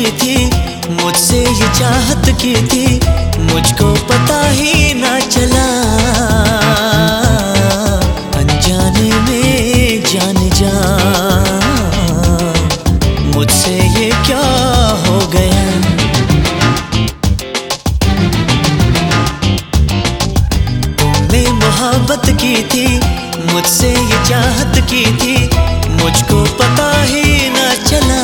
ये चाहत की थी, मुझको पता ही ना चला। अनजाने में जान जा, मुझसे ये क्या हो गया? तुमने मोहब्बत की थी, मुझसे ये चाहत की थी, मुझको पता ही ना चला।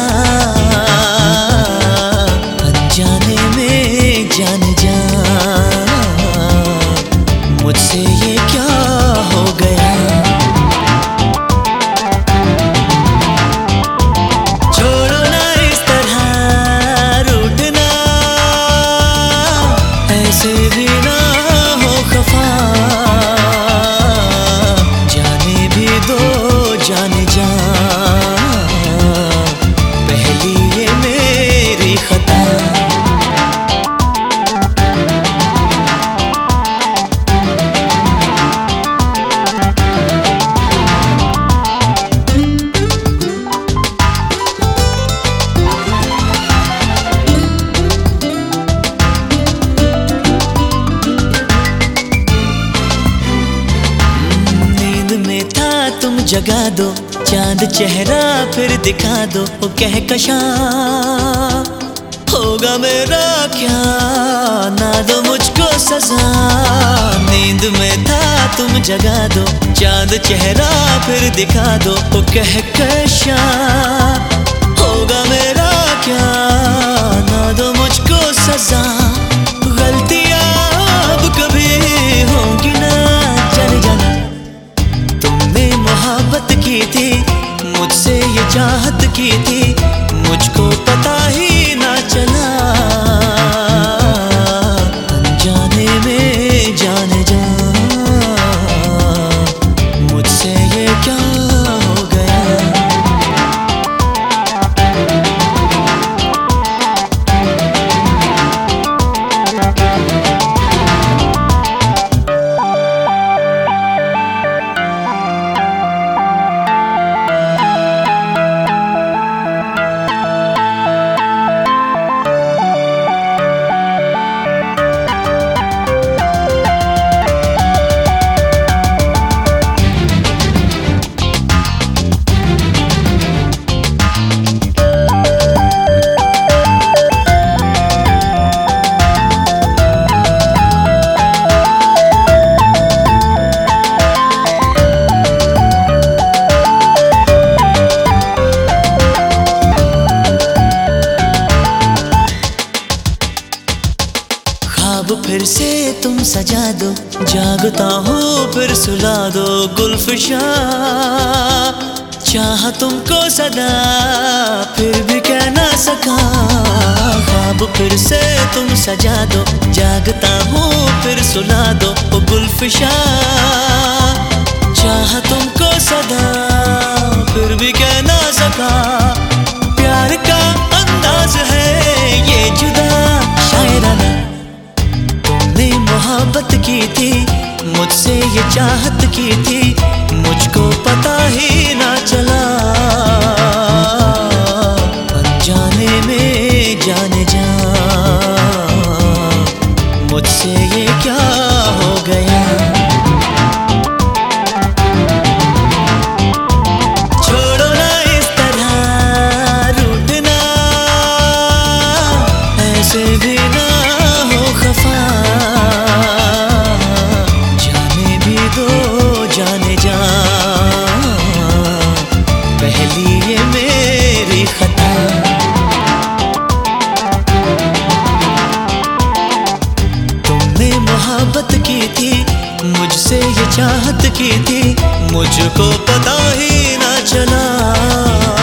में था, तुम जगा दो। चाँद चेहरा फिर दिखा दो। वो कह कशा होगा मेरा क्या? ना दो मुझको सजा। नींद में था, तुम जगा दो। चाँद चेहरा फिर दिखा दो। वो कह कशा होगा मेरा की थी मुझसे ये चाहत की थी। फिर से तुम सजा दो। जागता हूँ, फिर सुला दो गुलफशा। चाह तुमको सदा, फिर भी कह ना सका। ख्वाब, फिर से तुम सजा दो। जागता हूँ, फिर सुला दो ओ गुलफशा। चाह तुमको सदा, फिर भी कह ना सका। चाहत की थी मुझको पता ही ना चला।